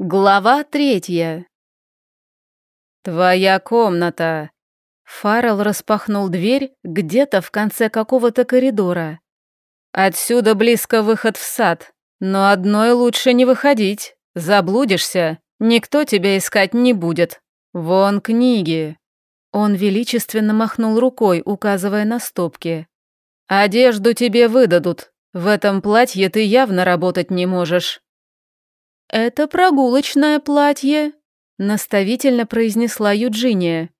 Глава третья. «Твоя комната!» Фаррелл распахнул дверь где-то в конце какого-то коридора. «Отсюда близко выход в сад, но одной лучше не выходить. Заблудишься, никто тебя искать не будет. Вон книги». Он величественно махнул рукой, указывая на стопки. «Одежду тебе выдадут. В этом платье ты явно работать не можешь». «Это прогулочное платье», — наставительно произнесла Юджиния.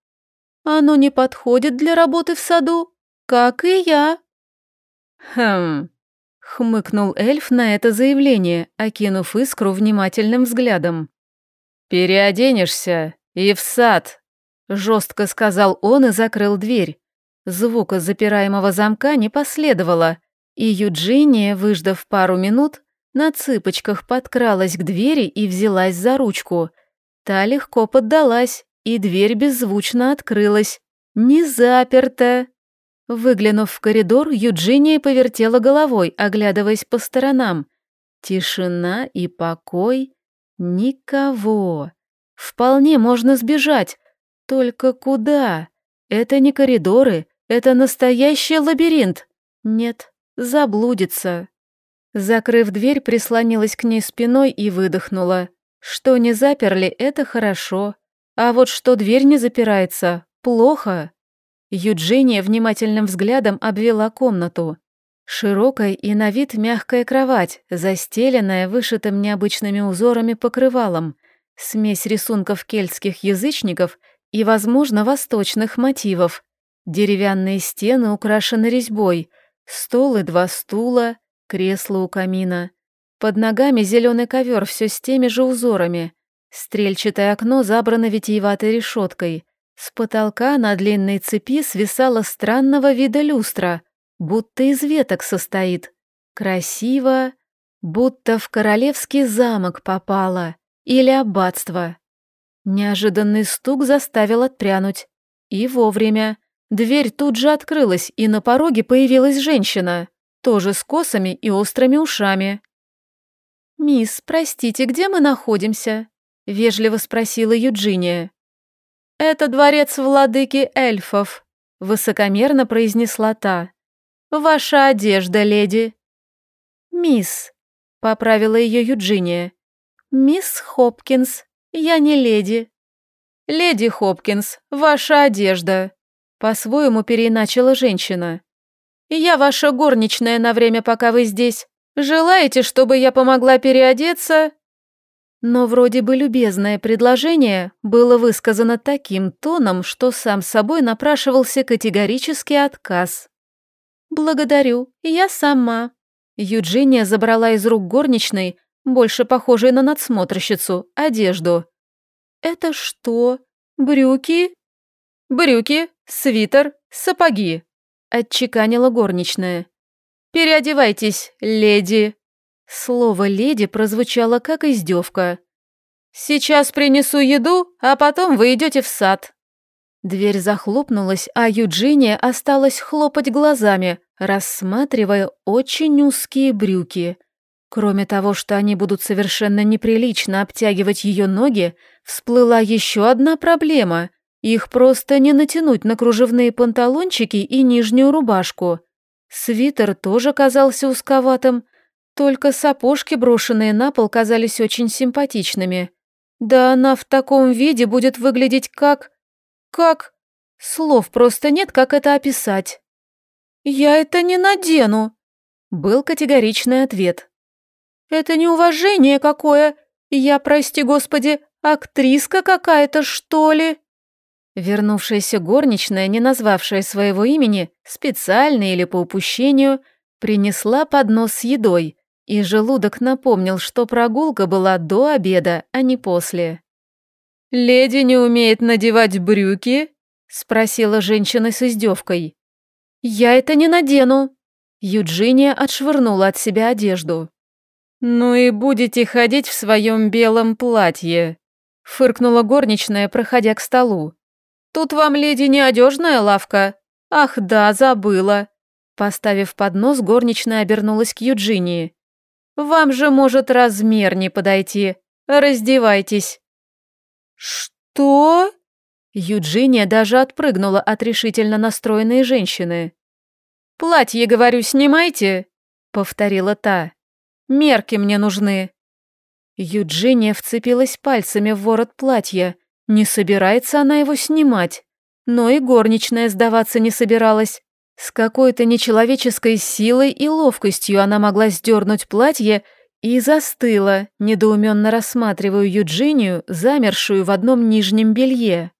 «Оно не подходит для работы в саду, как и я». «Хм...» — хмыкнул эльф на это заявление, окинув искру внимательным взглядом. «Переоденешься и в сад», — жестко сказал он и закрыл дверь. Звука запираемого замка не последовало, и Юджиния, выждав пару минут, на цыпочках подкралась к двери и взялась за ручку. Та легко поддалась, и дверь беззвучно открылась. Не заперта. Выглянув в коридор, Юджиния повертела головой, оглядываясь по сторонам. Тишина и покой. Никого. Вполне можно сбежать. Только куда? Это не коридоры, это настоящий лабиринт. Нет, заблудится. Закрыв дверь, прислонилась к ней спиной и выдохнула. Что не заперли, это хорошо. А вот что дверь не запирается, плохо. Юджиния внимательным взглядом обвела комнату. Широкая и на вид мягкая кровать, застеленная вышитым необычными узорами покрывалом, смесь рисунков кельтских язычников и, возможно, восточных мотивов. Деревянные стены украшены резьбой, стол и два стула, Кресло у камина. Под ногами зеленый ковер все с теми же узорами. Стрельчатое окно забрано витиеватой решеткой. С потолка на длинной цепи свисала странного вида люстра, будто из веток состоит. Красиво, будто в королевский замок попала или аббатство. Неожиданный стук заставил отпрянуть. И вовремя. Дверь тут же открылась, и на пороге появилась женщина тоже с косами и острыми ушами. «Мисс, простите, где мы находимся?» — вежливо спросила Юджиния. «Это дворец владыки эльфов», — высокомерно произнесла та. «Ваша одежда, леди». «Мисс», — поправила ее Юджиния. «Мисс Хопкинс, я не леди». «Леди Хопкинс, ваша одежда», — по-своему переиначила женщина. Я ваша горничная на время, пока вы здесь. Желаете, чтобы я помогла переодеться?» Но вроде бы любезное предложение было высказано таким тоном, что сам собой напрашивался категорический отказ. «Благодарю, я сама». Юджиния забрала из рук горничной, больше похожей на надсмотрщицу, одежду. «Это что? Брюки?» «Брюки, свитер, сапоги», — отчеканила горничная. «Переодевайтесь, леди!» Слово «леди» прозвучало как издевка. «Сейчас принесу еду, а потом вы идете в сад». Дверь захлопнулась, а Юджиния осталась хлопать глазами, рассматривая очень узкие брюки. Кроме того, что они будут совершенно неприлично обтягивать ее ноги, всплыла еще одна проблема. Их просто не натянуть на кружевные панталончики и нижнюю рубашку. Свитер тоже казался узковатым, только сапожки, брошенные на пол, казались очень симпатичными. Да она в таком виде будет выглядеть как... как... Слов просто нет, как это описать. «Я это не надену», — был категоричный ответ. «Это неуважение какое! Я, прости господи, актриска какая-то, что ли?» Вернувшаяся горничная, не назвавшая своего имени, специально или по упущению, принесла поднос с едой, и желудок напомнил, что прогулка была до обеда, а не после. «Леди не умеет надевать брюки?» — спросила женщина с издевкой. «Я это не надену!» Юджиния отшвырнула от себя одежду. «Ну и будете ходить в своем белом платье», — фыркнула горничная, проходя к столу. Тут вам, леди, неодежная лавка. Ах да, забыла. Поставив поднос, горничная обернулась к Юджинии. Вам же может размер не подойти. Раздевайтесь». «Что?» Юджиния даже отпрыгнула от решительно настроенной женщины. «Платье, говорю, снимайте», — повторила та. «Мерки мне нужны». Юджиния вцепилась пальцами в ворот платья. Не собирается она его снимать. Но и горничная сдаваться не собиралась. С какой-то нечеловеческой силой и ловкостью она могла сдернуть платье и застыла, недоуменно рассматривая Юджинию, замершую в одном нижнем белье.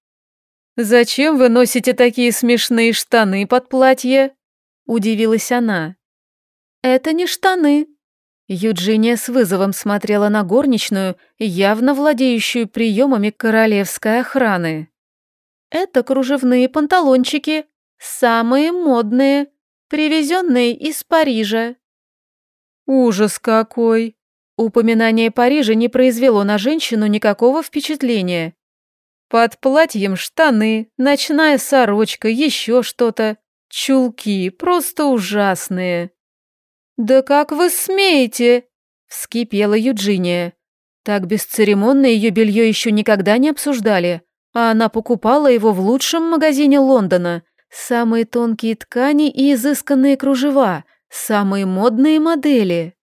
«Зачем вы носите такие смешные штаны под платье?» – удивилась она. «Это не штаны». Юджиния с вызовом смотрела на горничную, явно владеющую приемами королевской охраны. «Это кружевные панталончики, самые модные, привезенные из Парижа». «Ужас какой!» Упоминание Парижа не произвело на женщину никакого впечатления. Под платьем штаны, ночная сорочка, еще что-то. Чулки, просто ужасные. «Да как вы смеете?» – вскипела Юджиния. Так бесцеремонно ее белье еще никогда не обсуждали, а она покупала его в лучшем магазине Лондона. Самые тонкие ткани и изысканные кружева, самые модные модели.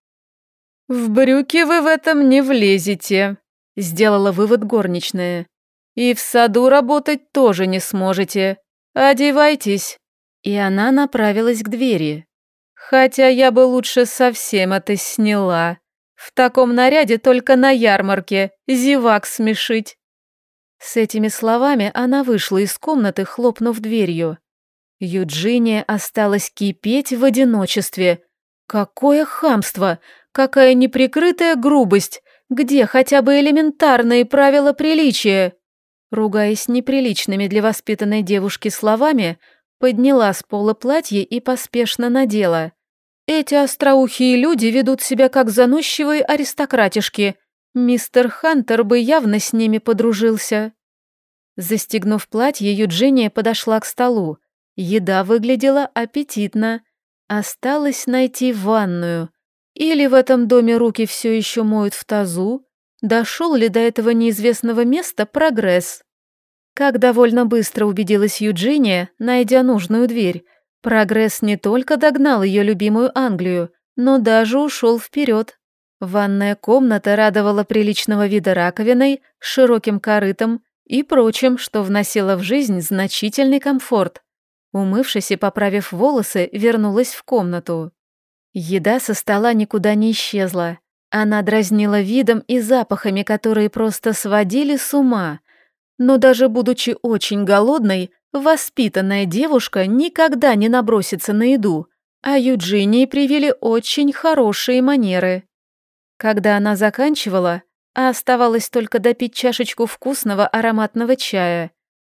«В брюки вы в этом не влезете», – сделала вывод горничная. И в саду работать тоже не сможете. Одевайтесь». И она направилась к двери. Хотя я бы лучше совсем это сняла. В таком наряде только на ярмарке, зевак смешить. С этими словами она вышла из комнаты, хлопнув дверью. Юджиния осталась кипеть в одиночестве. Какое хамство! Какая неприкрытая грубость! Где хотя бы элементарные правила приличия? Ругаясь неприличными для воспитанной девушки словами, подняла с пола платье и поспешно надела. Эти остроухие люди ведут себя как заносчивые аристократишки. Мистер Хантер бы явно с ними подружился. Застегнув платье, Юджиния подошла к столу. Еда выглядела аппетитно. Осталось найти ванную. Или в этом доме руки все еще моют в тазу, Дошел ли до этого неизвестного места прогресс? Как довольно быстро убедилась Юджиния, найдя нужную дверь, прогресс не только догнал ее любимую Англию, но даже ушел вперед. Ванная комната радовала приличного вида раковиной, широким корытом и прочим, что вносило в жизнь значительный комфорт. Умывшись и поправив волосы, вернулась в комнату. Еда со стола никуда не исчезла. Она дразнила видом и запахами, которые просто сводили с ума. Но даже будучи очень голодной, воспитанная девушка никогда не набросится на еду, а Юджинии привили очень хорошие манеры. Когда она заканчивала, а оставалось только допить чашечку вкусного ароматного чая,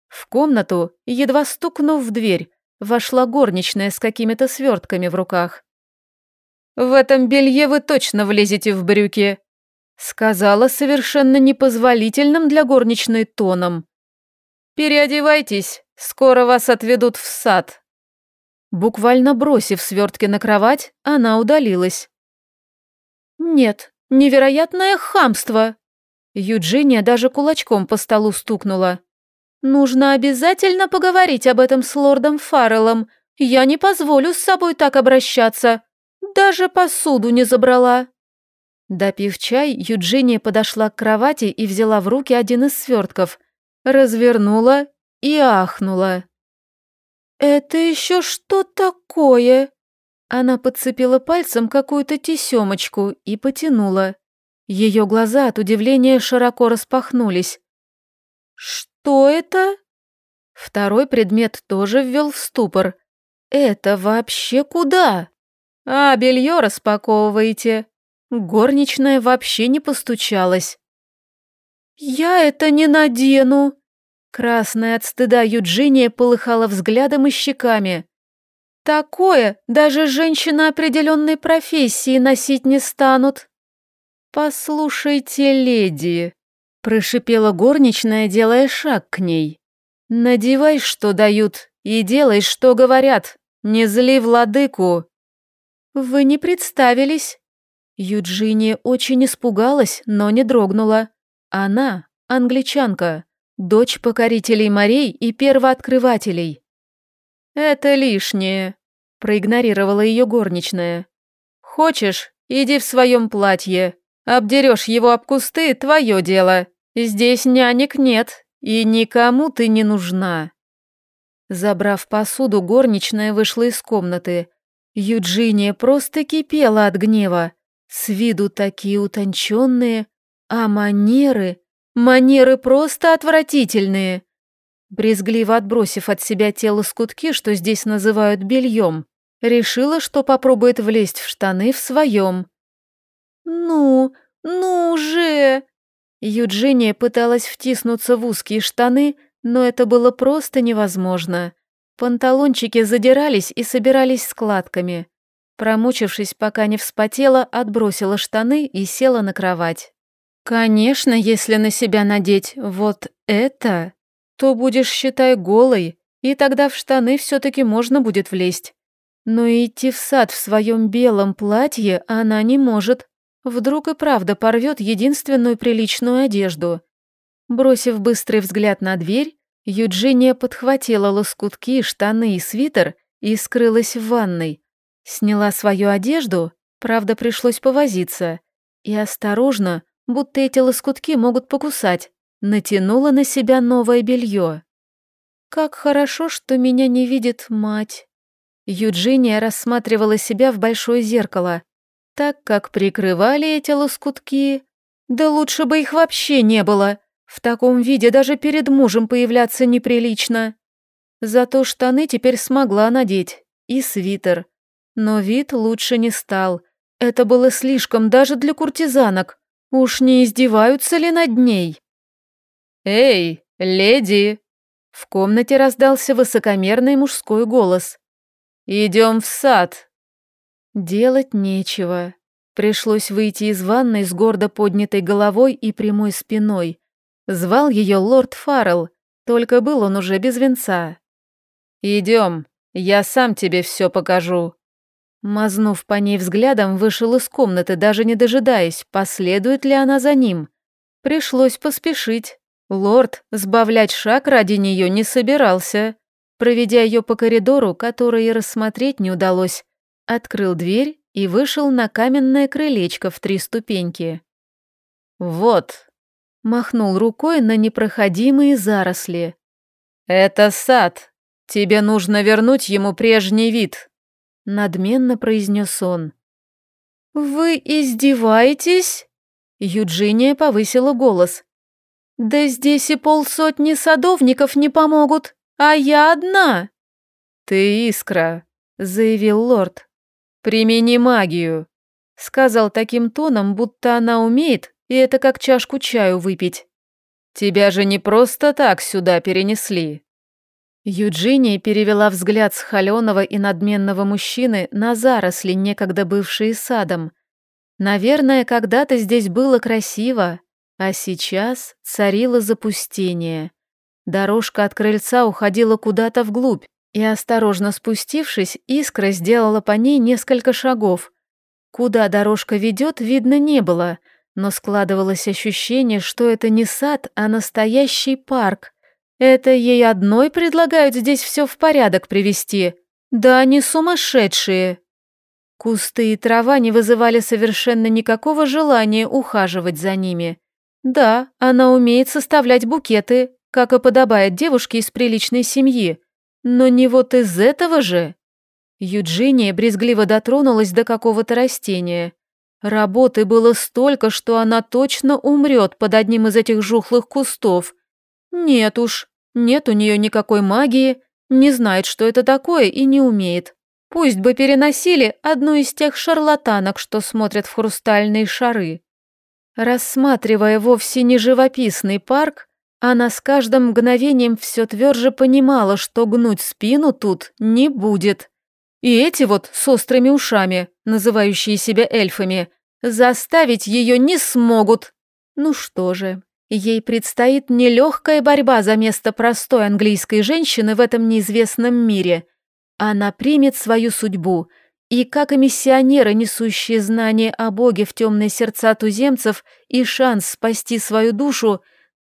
в комнату, едва стукнув в дверь, вошла горничная с какими-то свертками в руках. «В этом белье вы точно влезете в брюки», — сказала совершенно непозволительным для горничной тоном. «Переодевайтесь, скоро вас отведут в сад». Буквально бросив свертки на кровать, она удалилась. «Нет, невероятное хамство!» Юджиния даже кулачком по столу стукнула. «Нужно обязательно поговорить об этом с лордом Фарреллом. Я не позволю с собой так обращаться. Даже посуду не забрала. Допив чай, Юджиния подошла к кровати и взяла в руки один из свертков, развернула и ахнула. «Это еще что такое?» Она подцепила пальцем какую-то тесемочку и потянула. Ее глаза от удивления широко распахнулись. «Что это?» Второй предмет тоже ввел в ступор. «Это вообще куда?» «А, белье распаковываете?» Горничная вообще не постучалась. «Я это не надену!» Красная от стыда Юджиния полыхала взглядом и щеками. «Такое даже женщины определенной профессии носить не станут!» «Послушайте, леди!» – прошипела горничная, делая шаг к ней. «Надевай, что дают, и делай, что говорят. Не зли владыку!» «Вы не представились». Юджиния очень испугалась, но не дрогнула. Она — англичанка, дочь покорителей морей и первооткрывателей. «Это лишнее», — проигнорировала ее горничная. «Хочешь, иди в своем платье. Обдерешь его об кусты — твое дело. Здесь нянек нет, и никому ты не нужна». Забрав посуду, горничная вышла из комнаты. Юджиния просто кипела от гнева. С виду такие утонченные, а манеры... Манеры просто отвратительные. Брезгливо отбросив от себя тело скутки, что здесь называют бельем, решила, что попробует влезть в штаны в своем. «Ну, ну же!» Юджиния пыталась втиснуться в узкие штаны, но это было просто невозможно. Панталончики задирались и собирались складками. Промучившись, пока не вспотела, отбросила штаны и села на кровать. «Конечно, если на себя надеть вот это, то будешь, считай, голой, и тогда в штаны все-таки можно будет влезть. Но идти в сад в своем белом платье она не может. Вдруг и правда порвет единственную приличную одежду. Бросив быстрый взгляд на дверь, Юджиния подхватила лоскутки, штаны и свитер и скрылась в ванной. Сняла свою одежду, правда, пришлось повозиться, и осторожно, будто эти лоскутки могут покусать, натянула на себя новое белье. «Как хорошо, что меня не видит мать». Юджиния рассматривала себя в большое зеркало, так как прикрывали эти лоскутки. Да лучше бы их вообще не было. В таком виде даже перед мужем появляться неприлично. Зато штаны теперь смогла надеть, и свитер. Но вид лучше не стал. Это было слишком даже для куртизанок. Уж не издеваются ли над ней? «Эй, леди!» В комнате раздался высокомерный мужской голос. «Идем в сад!» Делать нечего. Пришлось выйти из ванной с гордо поднятой головой и прямой спиной. Звал ее лорд Фаррелл, только был он уже без венца. «Идем, я сам тебе все покажу». Мазнув по ней взглядом, вышел из комнаты, даже не дожидаясь, последует ли она за ним. Пришлось поспешить. Лорд сбавлять шаг ради нее не собирался. Проведя ее по коридору, который и рассмотреть не удалось, открыл дверь и вышел на каменное крылечко в три ступеньки. «Вот», — махнул рукой на непроходимые заросли. «Это сад. Тебе нужно вернуть ему прежний вид», — надменно произнес он. «Вы издеваетесь?» Юджиния повысила голос. «Да здесь и полсотни садовников не помогут, а я одна!» «Ты искра», — заявил лорд. «Примени магию», — сказал таким тоном, будто она умеет, и это как чашку чаю выпить. «Тебя же не просто так сюда перенесли». Юджиния перевела взгляд с холеного и надменного мужчины на заросли, некогда бывшие садом. Наверное, когда-то здесь было красиво, а сейчас царило запустение. Дорожка от крыльца уходила куда-то вглубь, и, осторожно спустившись, искра сделала по ней несколько шагов. Куда дорожка ведет, видно не было, но складывалось ощущение, что это не сад, а настоящий парк. Это ей одной предлагают здесь все в порядок привести. Да они сумасшедшие. Кусты и трава не вызывали совершенно никакого желания ухаживать за ними. Да, она умеет составлять букеты, как и подобает девушке из приличной семьи, но не вот из этого же. Юджиния брезгливо дотронулась до какого-то растения. Работы было столько, что она точно умрет под одним из этих жухлых кустов. Нет уж, нет у нее никакой магии, не знает, что это такое и не умеет. Пусть бы переносили одну из тех шарлатанок, что смотрят в хрустальные шары. Рассматривая вовсе не живописный парк, она с каждым мгновением все тверже понимала, что гнуть спину тут не будет. И эти вот с острыми ушами, называющие себя эльфами, заставить ее не смогут. Ну что же, ей предстоит нелегкая борьба за место простой английской женщины в этом неизвестном мире. Она примет свою судьбу и как и миссионеры, несущие знания о Боге в темные сердца туземцев и шанс спасти свою душу,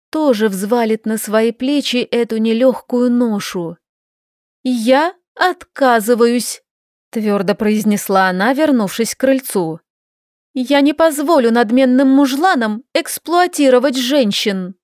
тоже взвалит на свои плечи эту нелегкую ношу. «Я отказываюсь», — твердо произнесла она, вернувшись к крыльцу. «Я не позволю надменным мужланам эксплуатировать женщин».